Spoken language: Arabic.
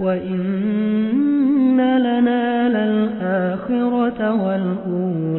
وإن لنا للآخرة والأولى